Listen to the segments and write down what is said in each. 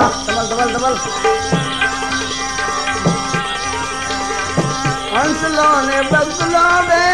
बल डबल हंसलाने बंस लान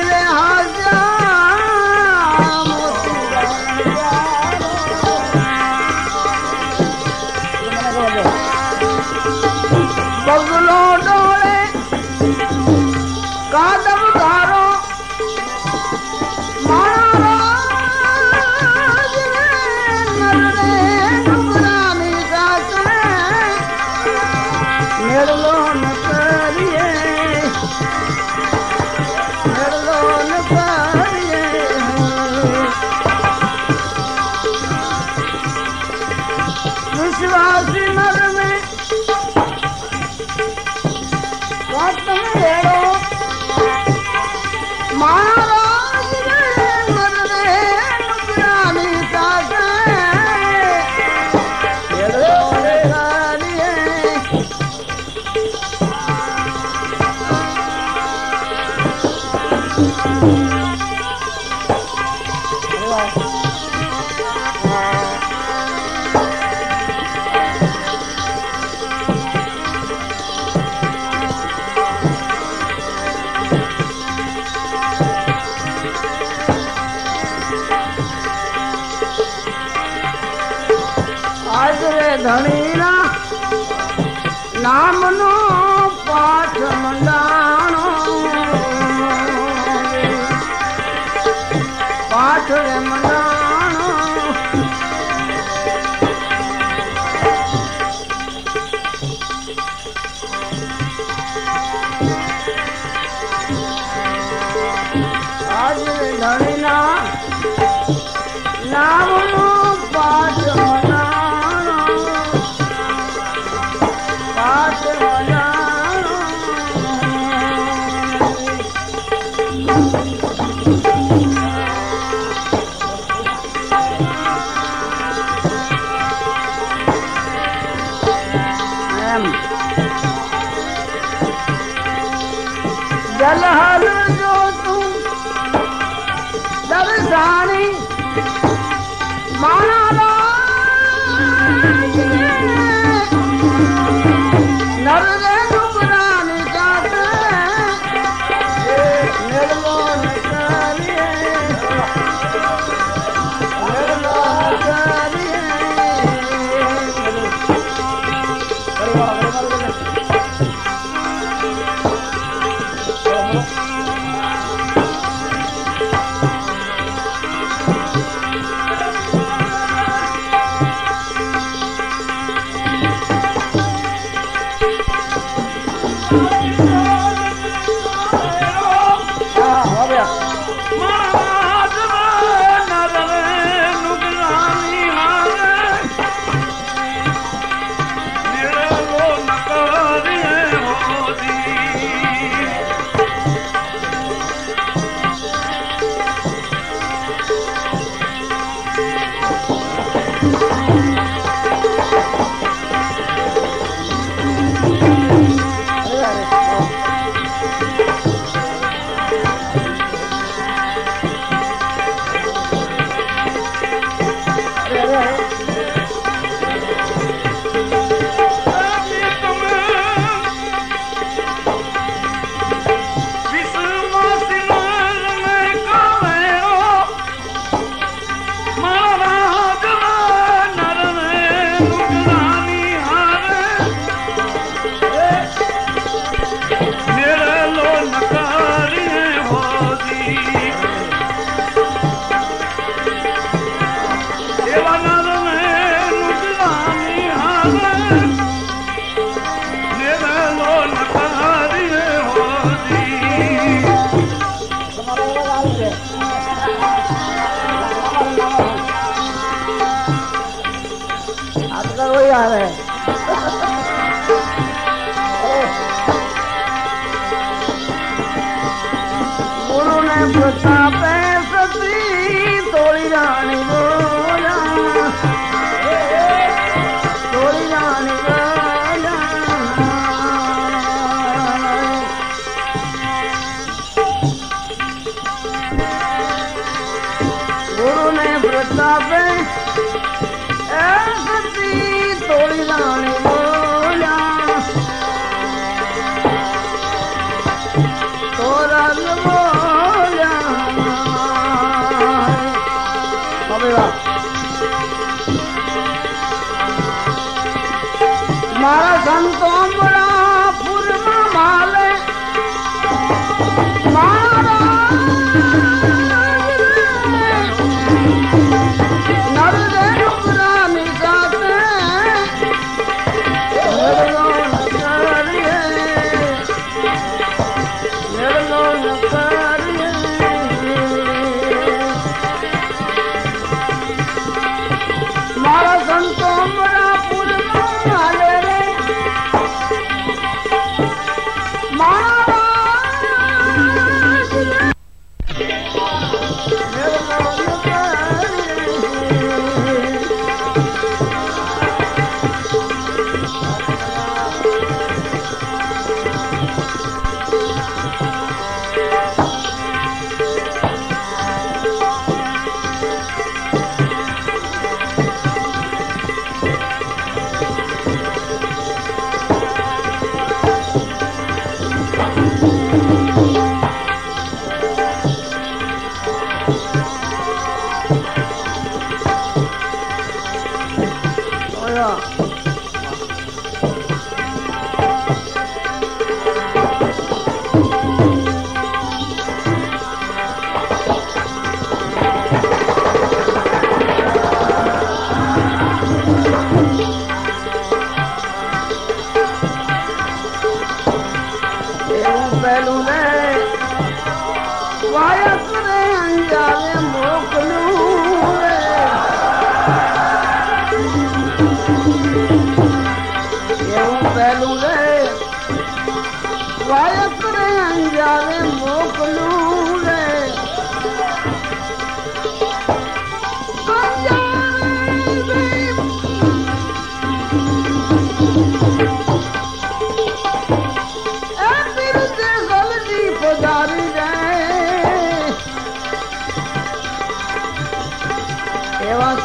आना ला પહેલું ને વાયસ ને અહીંયા મોકલું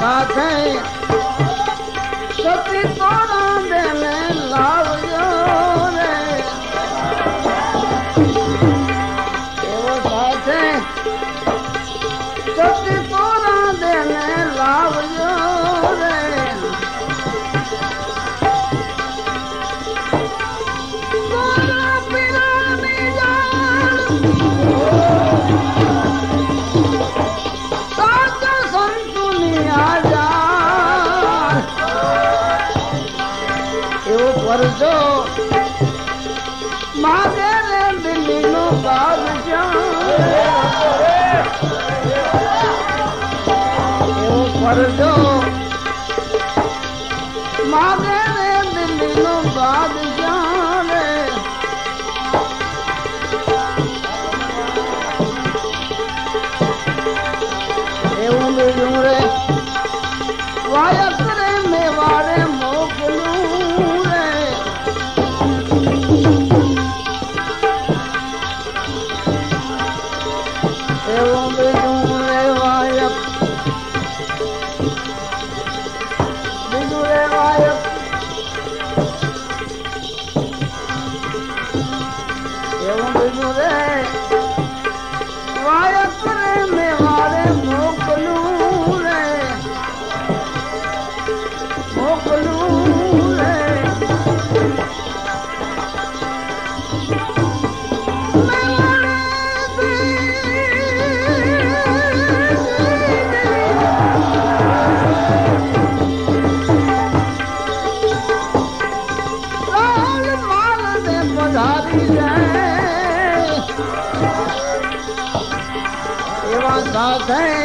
पाते हर जो that.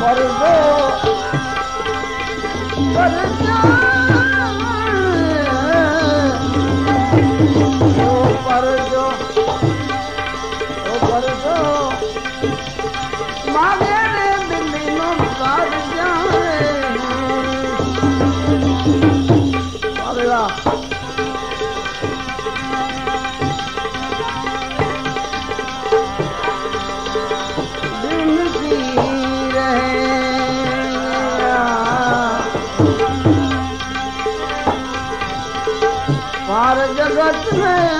Barujo, Barujo, 的妈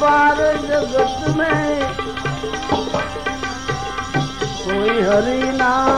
पार जगत में कोई हरि नाम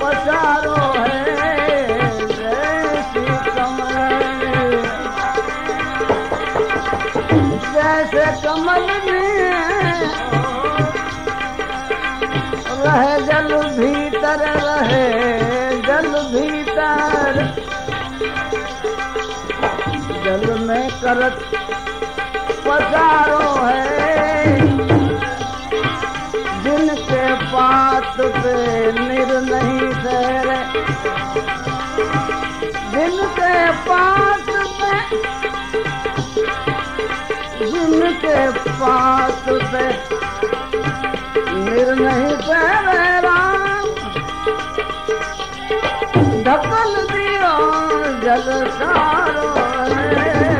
पसारो हैस कमल जैस कमल में रह जल भीतर जल भीतर जल में मात पे निर नहीं ठहरे दिन के पात पे दिन के पात पे निर नहीं ठहरे राम ढकल दियो जल सारो है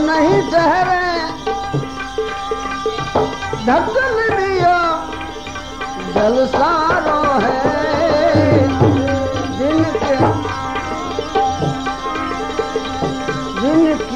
नहीं ठहरे धड़कन दिया सारो है जिनके जिनके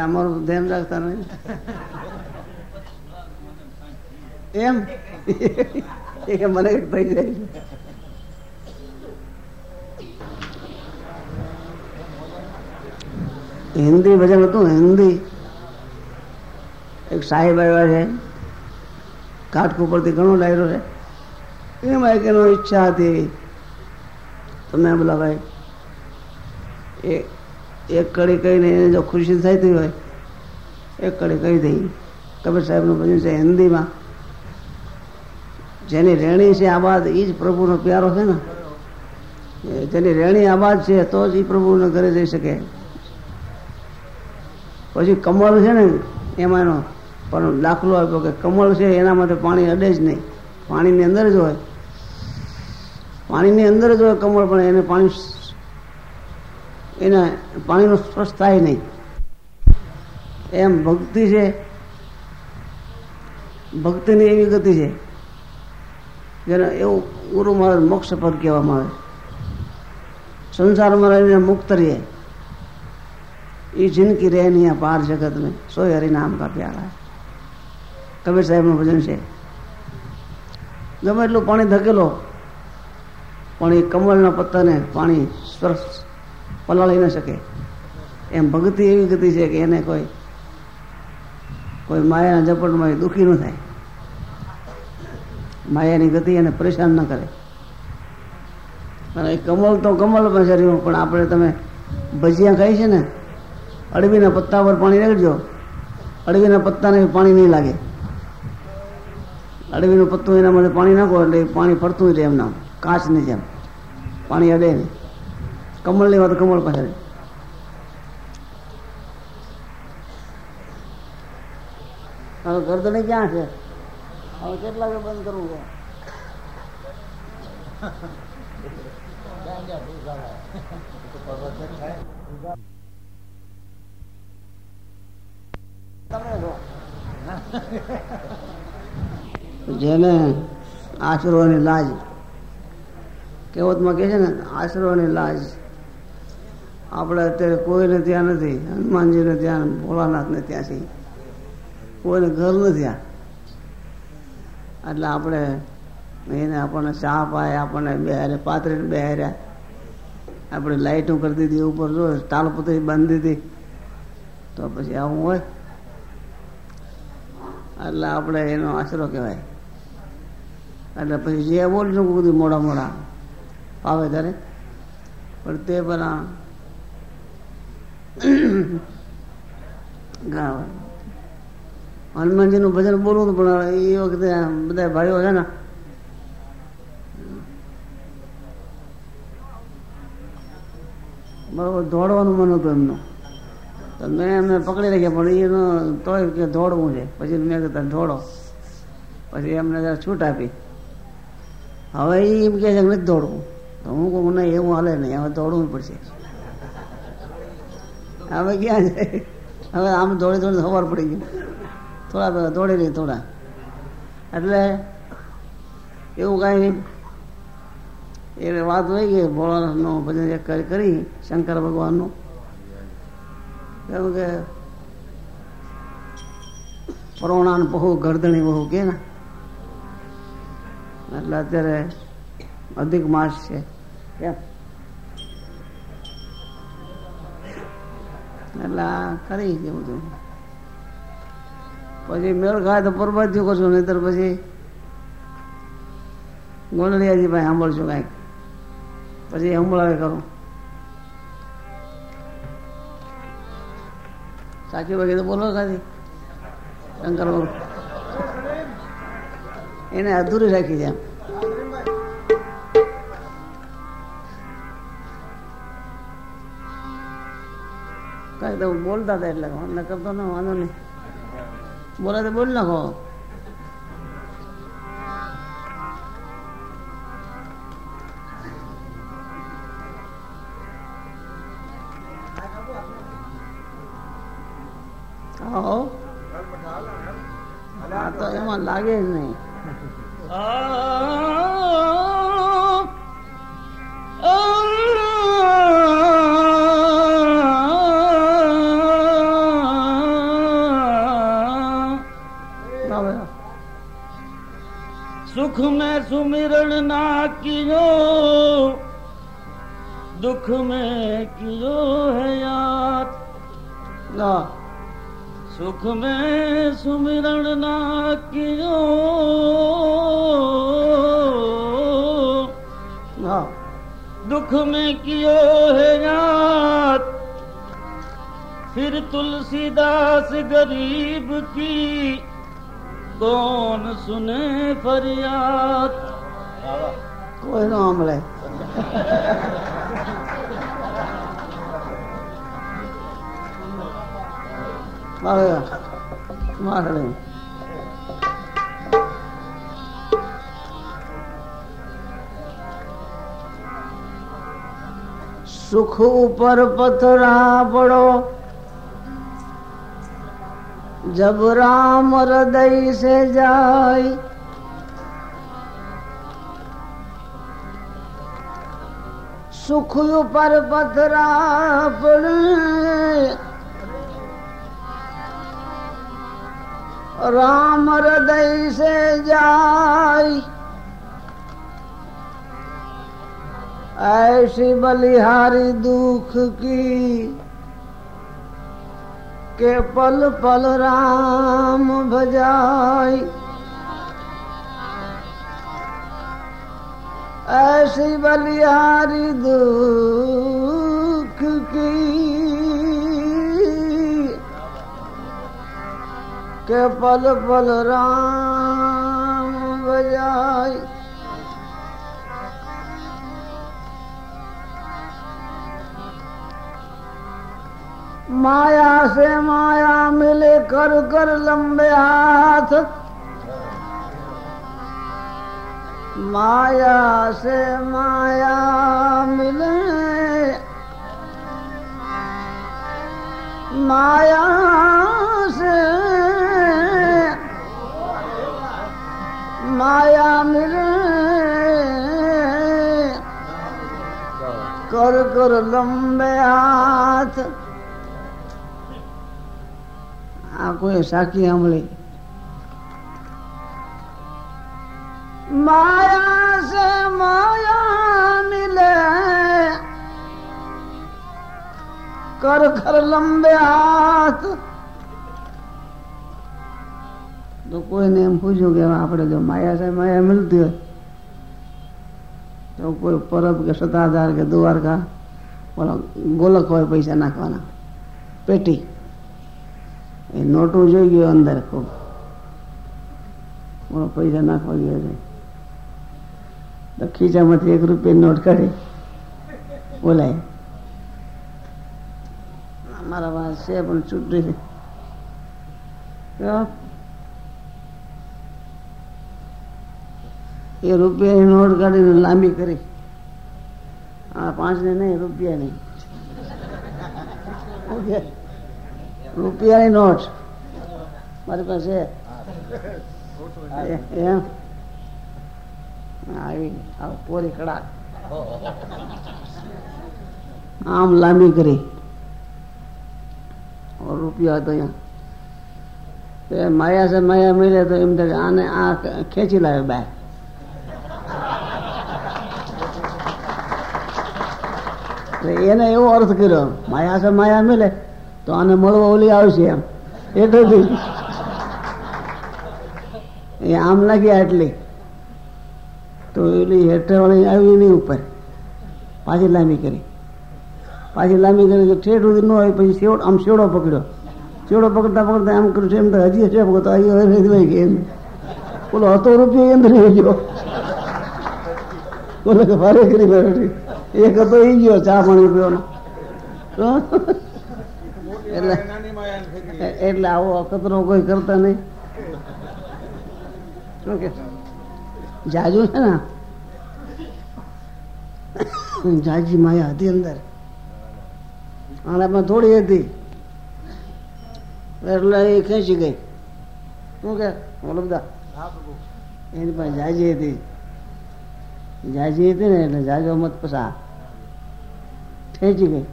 કામર ધ્યાન રાખતા નહીં એમ એ મને થઈ જાય હિન્દી ભજન હતું હિન્દી એક સાહેબ આવ્યા છે પરથી ઘણો ડાયરો છે એમાં એક એનો ઈચ્છા હતી તમે બોલા ભાઈ એ એક કડી કહીને જો ખુશી થતી હોય એક કડી કહી દઈ કબીર સાહેબનું ભજન છે હિન્દીમાં જેની રેણી છે આબાદ એ જ પ્રભુનો પ્યારો છે ને જેની રેણી આબાદ છે તો જ એ પ્રભુને ઘરે જઈ શકે પછી કમળ છે ને એમાં એનો પણ દાખલો આપ્યો કે કમળ છે એના માટે પાણી અડે જ નહીં પાણીની અંદર જ હોય પાણીની અંદર જ હોય કમળ પણ એને પાણી એને પાણીનો સ્પર્શ થાય નહીં એમ ભક્તિ છે ભક્તિની એવી ગતિ છે જેને એવું ગુરુ મહારાજ મોક્ષ પર કહેવામાં આવે સંસારમાં રહીને મુક્ત રહે એ જિંદગી રહે નહીં પાર જગત મેં સોય હરી નામ કા પ્યારા કબીર સાહેબનું ભજન છે ગમે એટલું પાણી ધકેલો પણ એ કમળના પત્તાને પાણી સ્પર્શ પલાળી ન શકે એમ ભક્તિ એવી ગતિ છે કે એને કોઈ કોઈ માયાના ઝપટમાં દુઃખી ન થાય માયાની ગતિ એને પરેશાન ન કરે અને કમલ તો કમલમાં છે રહ્યું પણ આપણે તમે ભજીયા ખાઈ છે ને અડવીના પત્તા પર પાણી રેડજો અડવીના પત્તાને પાણી નહીં લાગે અડવીનું પત્તું એના માટે પાણી નાખો એટલે પાણી ફરતું રહે એમના કાચની જેમ પાણી અડે નહીં કમળ લેવા તો કમળ પાસે ગરદને ક્યાં છે હવે કેટલા બંધ કરવું છે જેને આશરો ની લાજ કહેવતમાં કે છે ને આશરો ની લાજ આપણે અત્યારે કોઈને ત્યાં નથી હનુમાનજીને ત્યાં ભોળાનાથને ત્યાંથી કોઈને ઘર નથી આ એટલે આપણે એને આપણને ચા પાય આપણને બેહાર્યા પાથરીને બેહાર્યા આપણે લાઈટો કરી દીધી ઉપર જો તાલપત્રી બાંધી દીધી તો પછી આવું હોય એટલે આપણે એનો આશરો કહેવાય એટલે પછી જે બોલીશું બધું મોડા મોડા ફાવે ત્યારે પણ તે બધા હનુમાનજીનું ભજન બોલવું પણ એ વખતે બધા ભાઈઓ છે ને બરોબર દોડવાનું મન હતું એમનું તો મેં એમને પકડી રાખ્યા પણ એનો તોય કે દોડવું છે પછી મેં કહેતા દોડો પછી એમને છૂટ આપી હવે એમ કે છે નથી દોડવું તો હું કહું નહીં એવું હાલે નહીં હવે દોડવું પડશે હવે ક્યાં છે હવે આમ દોડી દોડી ખબર પડી ગઈ થોડા દોડી રહી થોડા એટલે એવું કઈ એ વાત હોય કે ભોળાનાથનું ભજન એક કરી શંકર ભગવાનનું કેમ કે પ્રોણાન બહુ ગરદણી બહુ કે ને એટલે અત્યારે અધિક માસ છે કેમ એટલે આ કરી કે બધું પછી મેળ ખાય તો પરબત થયું કરશું નહીતર પછી ગોંડલિયાજી ભાઈ સાંભળશું કાંઈક પછી સંભળાવે કરો સાચી ભાઈ તો બોલો ખાલી શંકર એને અધૂરી રાખી છે એમ કરતા હું બોલતા હતા એટલે વાંધો કરતો ને વાંધો નહીં બોલે તો બોલ નાખો આવો તો એમાં લાગે જ નહીં सुमिरण ना कियो दुख में कियो है याद ना सुख में सुमिरण ना कियो ना दुख में कियो है याद फिर तुलसीदास गरीब की कौन सुने फरियाद an omelette. Marlene. सुख ऊपर पथरा पड़ो जब राम हृदय से जाई सुख पर पथरा पड़ राम हृदय से जाय ऐसी बलिहारी दुख की के पल पल राम भजाई ऐसी बलिहारी दुख की के पल पल राम बजाई माया से माया मिले कर कर लंबे हाथ माया से माया मिले माया से माया मिले कर कर लंबे हाथ आ हाँ, कोई साकी हमली माया से माया मिले कर कर लंबे हाथ તો કોઈને એમ પૂછ્યું કે આપણે જો માયા છે માયા મિલતી હોય તો કોઈ પરબ કે સતાધાર કે દ્વારકા ઓલો ગોલક હોય પૈસા નાખવાના પેટી એ નોટું જોઈ ગયો અંદર ખૂબ પૈસા નાખવા ગયો છે તો ખીચામાંથી એક રૂપિયા નોટ કાઢી બોલાય મારા વાસ છે પણ ચૂંટણી એ રૂપિયાની નોટ કાઢીને લાંબી કરી આ પાંચ ને નહીં રૂપિયાની રૂપિયાની નોટ મારી પાસે એમ આવી પોરી કડા આમ લાંબી કરી और रुपया तो यहाँ तो माया से माया मिले तो એમ થાય આને આ ખેંચી લાવે બહાર એને એવો અર્થ કર્યો માયા છે માયા મિલે તો આને મળવા ઓલી આવશે એમ એટલે એ આમ લાગી આટલી તો એની હેઠળવાળી આવી એની ઉપર પાછી લાંબી કરી પાછી લાંબી કરી તો ઠેઠ સુધી ન આવી પછી શેવડ આમ શેવડો પકડ્યો શેવડો પકડતા પકડતા આમ કર્યું છે એમ તો હજી છે પકડતો અહીં ગઈ એમ બોલો હતો રૂપિયો એમ રહી ગયો બોલો કે ભારે કરી બેઠી એક હતો એ ગયો ચા પાણી પીવાનો એટલે એટલે આવો અકતરો કોઈ કરતા નહીં શું કે જાજુ છે ને જાજી માયા હતી અંદર આણામાં થોડી હતી એટલે એ ખેંચી ગઈ શું કે બોલો બધા એની પાસે જાજી હતી જાજી હતી ને એટલે જાજો મત પસા ખેંચી ગઈ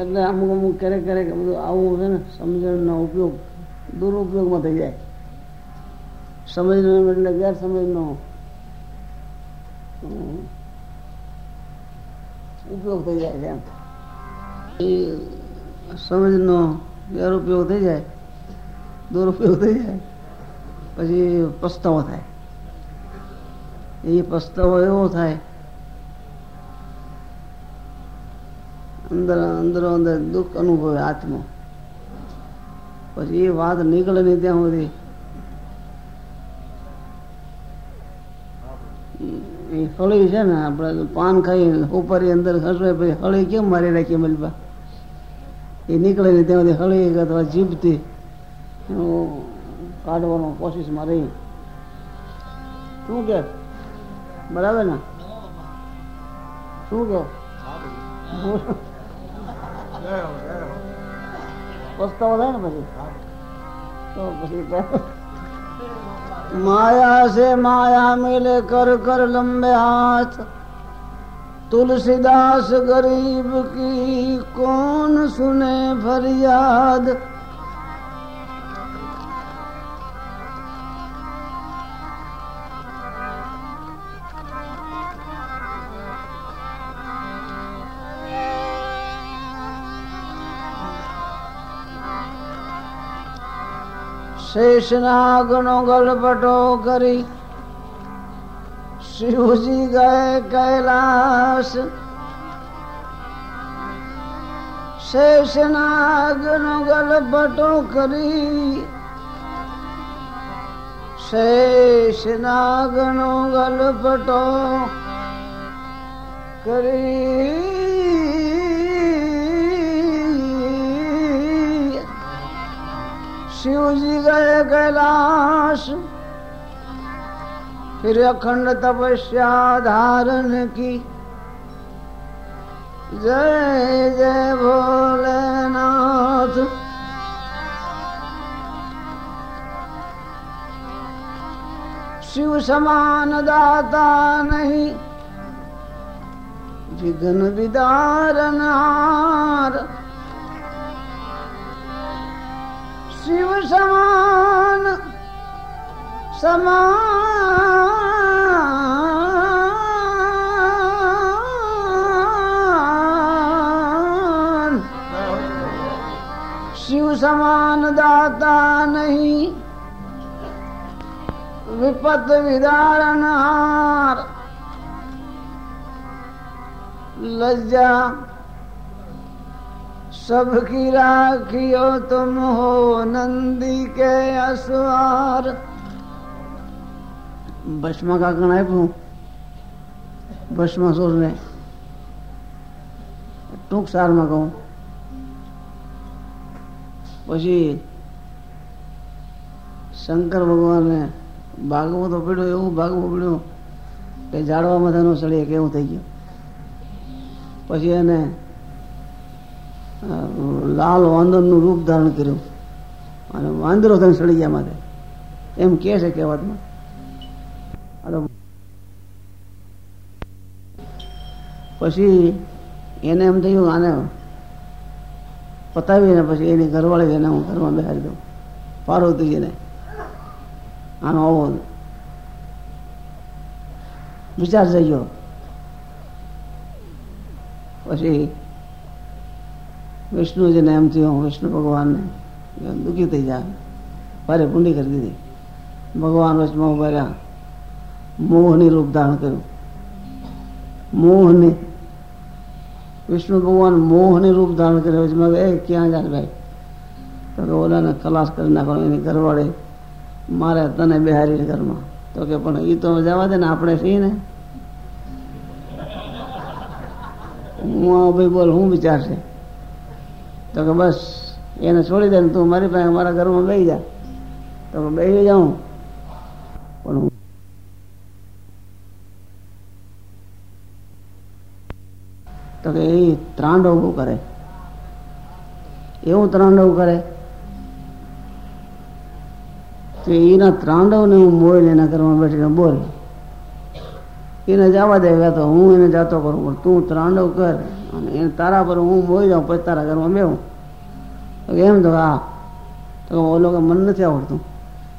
એટલે અમુક અમુક ક્યારેક ક્યારેક બધું આવું છે ને સમજણનો ઉપયોગ દુરુપયોગમાં થઈ જાય સમજનો એટલે ગેરસમજનો ઉપયોગ થઈ જાય છે એમ એ સમજનો ગેરઉપયોગ થઈ જાય દુરુપયોગ થઈ જાય પછી પસ્તાવો થાય એ પસ્તાવો એવો થાય અંદર અંદરો અંદર દુઃખ અનુભવે આત્મા પછી એ વાત નીકળે નહીં ત્યાં સુધી એ હળી છે ને આપણે પાન ખાઈ ઉપરની અંદર હસવે પછી હળી કેમ મારી રાખીએ મલબા એ નીકળે ને ત્યાંથી હળી અથવા જીભથી કાઢવાનો કોશિશમાં રહી શું કે બરાબર ને શું કહો પસ્તાવો થાય ને પછી તો પછી माया से माया मिले कर कर लंबे हाथ तुलसीदास गरीब की कौन सुने फरियाद શેષનાગનો ગલપટો કરી શિવજી ગયે કૈલાસ શેષનાગનો ગલપટો કરી શેષનાગનો ગલપટો કરી शिव जी गए कैलाश फिर अखंड तपस्या धारण की जय जय भोलेनाथ शिव समान दाता नहीं विघ्न विदारनार शिव समान समान शिव समान दाता नहीं विपत विदारणार लज्जा सबकी राखियो तुम हो नंदी के असुआर भस्मा का कहना है तू भस्मा सोच रहे ટૂંક સારમાં કહું પછી શંકર ભગવાને ભાગવું તો પીડ્યું એવું ભાગવું પીડ્યું કે જાડવા માથાનો સળીએ કેવું થઈ ગયું પછી એને લાલ વાંદરનું રૂપ ધારણ કર્યું અને વાંદરો થઈને સડી ગયા માટે એમ કે છે કહેવતમાં પછી એને એમ થયું આને પતાવીને પછી એની ઘરવાળી એને હું ઘરમાં બેહાડી દઉં પાર્વતીજીને આનો આવો વિચાર થઈ ગયો પછી विष्णु जी ने एम थी विष्णु भगवान ने दुखी थी जा बारे पूंडी कर दीधी भगवान वच मोह मोहनी रूप धारण करो मोहनी विष्णु भगवान मोहनी रूप धारण करे वच ए क्या जाए भाई तो के ओला ने कलाश कर ना करो इन घर वाले मारे तने बिहारी घर में तो के पण ई तो जावा दे ना अपने सी ने मो भाई बोल हूं विचार से તો કે બસ એને છોડી દે તું મારી પાસે મારા ઘરમાં બે જા તો બેસી જાઉં પણ તો કે એ ત્રાંડ ઉભું કરે એવું ત્રાંડવ કરે તો એના ત્રાંડવને હું મોડી એના ઘરમાં બેઠીને બોલ એને જવા દે તો હું એને જતો કરું પણ તું ત્રાંડવ કર અને એને તારા પર હું મોઈ જાઉં પછી તારા ઘરમાં બેહું તો એમ તો હા તો ઓલો કે મન નથી આવડતું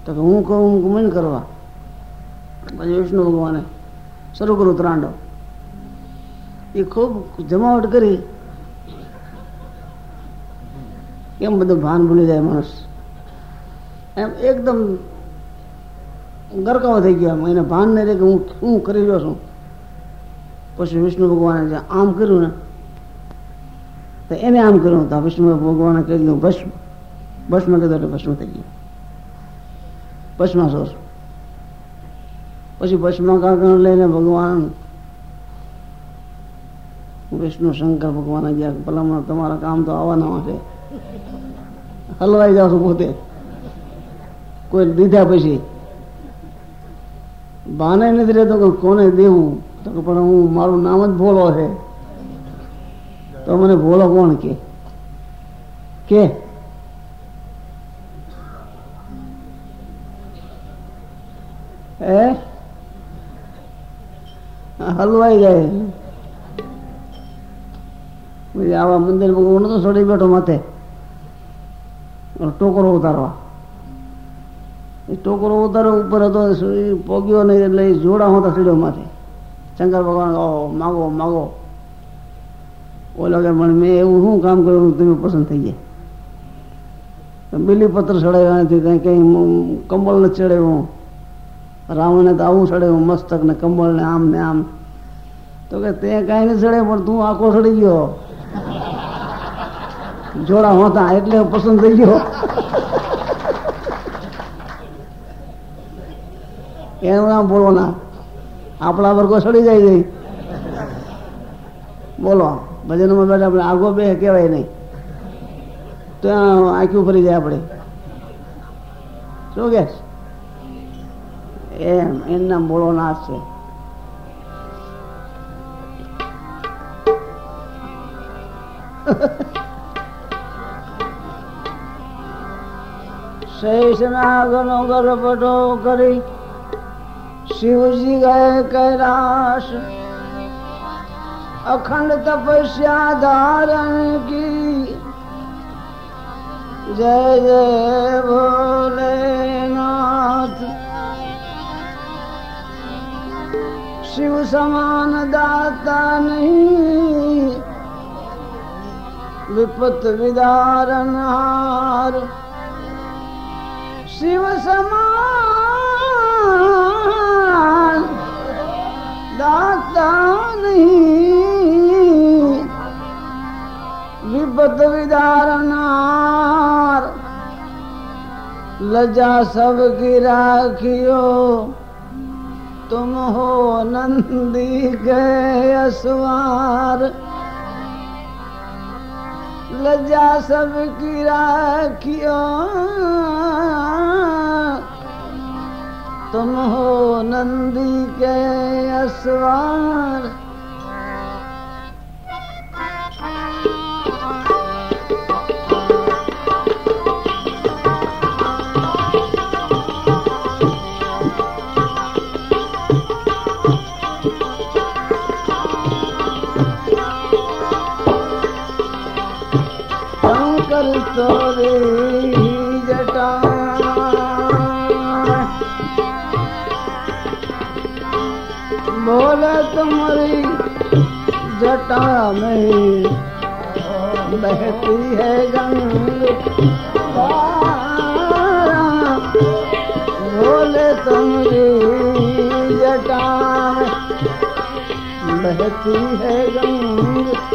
તો કે હું કહું હું મને કરવા પછી વિષ્ણુ ભગવાને શરૂ કરું ત્રાંડવ એ ખૂબ જમાવટ કરી એમ બધું ભાન ભૂલી જાય માણસ એમ એકદમ ગરકાવ થઈ ગયા એને ભાન નહીં રહે કે હું શું કરી રહ્યો છું પછી વિષ્ણુ ભગવાને આમ કર્યું ને તો એને આમ કર્યું તો વિષ્ણુ ભગવાને કહી દીધું ભસ્મ ભસ્મ કીધું એટલે ભસ્મ થઈ ગયું ભસ્માસુર પછી ભસ્માકાર લઈને ભગવાન વિષ્ણુ શંકર ભગવાન ગયા ભલામણ તમારા કામ તો આવવાના છે હલવાઈ જાવ પોતે કોઈ દીધા પછી બાને નથી રહેતો કે કોને દેવું તો પણ હું મારું નામ જ ભોલો છે તો મને ભોલો કોણ કે કે એ હલવાઈ જાય આવા મંદિર હું તો છોડી બેઠો માથે ટોકરો ઉતારવા ટોકરો ઉતારો ઉપર હતો પોગ્યો નહીં એટલે જોડા હોતા સીડોમાંથી શંકર ભગવાન ઓહો માગો માગો ઓલો કે પણ મેં એવું શું કામ કર્યું તમે પસંદ થઈ ગયા બિલીપત્ર ચડાવ્યા નથી ત્યાં કંઈ કંબળને ચડાવ્યું રાવણને તો આવું ચડાવ્યું મસ્તકને કંબળને આમ ને આમ તો કે તે કાંઈ નહીં ચડે પણ તું આખો ચડી ગયો જોડા હોતા એટલે પસંદ થઈ ગયો એનું નામ બોલવાના આપણા વર્ગો સડી જાય નહીં બોલો ભજનમાં બેઠા આપણે આગો બે કહેવાય નહીં ત્યાં આંખી ફરી જાય આપણે શું કે એમ એનું નામ બોલો નાશ છે શેષનાગનો ગરબડો કરી शिव जी गए कैलाश अखंड तपस्या धारण की जय जय भोलेनाथ शिव समान दाता नहीं विपत विदारण हार शिव समान दाता विपत विपद विदारनार लजा सब की राखियो तुम हो नंदी के असवार लज्जा सब की राखियो तुम हो नंदी के अस्वार बोले तुम्हारी जटा में बहती है गंगा बोले तुम्हारी जटा बहती है गंगा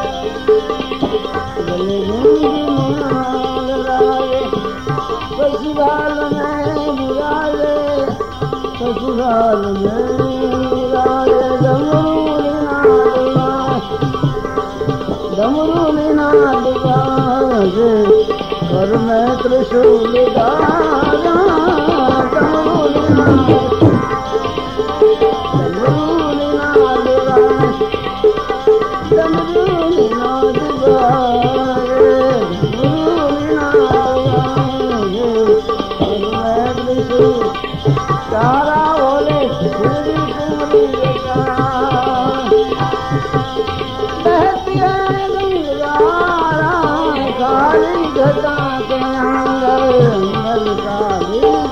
કર મેં ત્રિશુલ દારા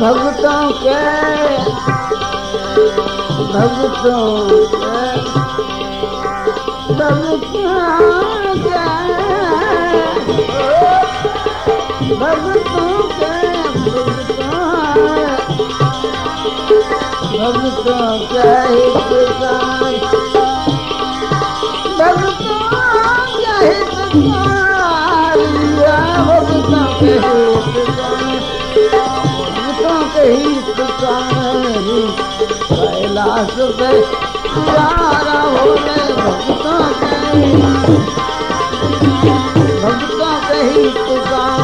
ભગતો કે ભગતો ને તમ કે ગા ભગતો કે ભગતો ભગતો ન ચાહી કે સાય भा भाही कुता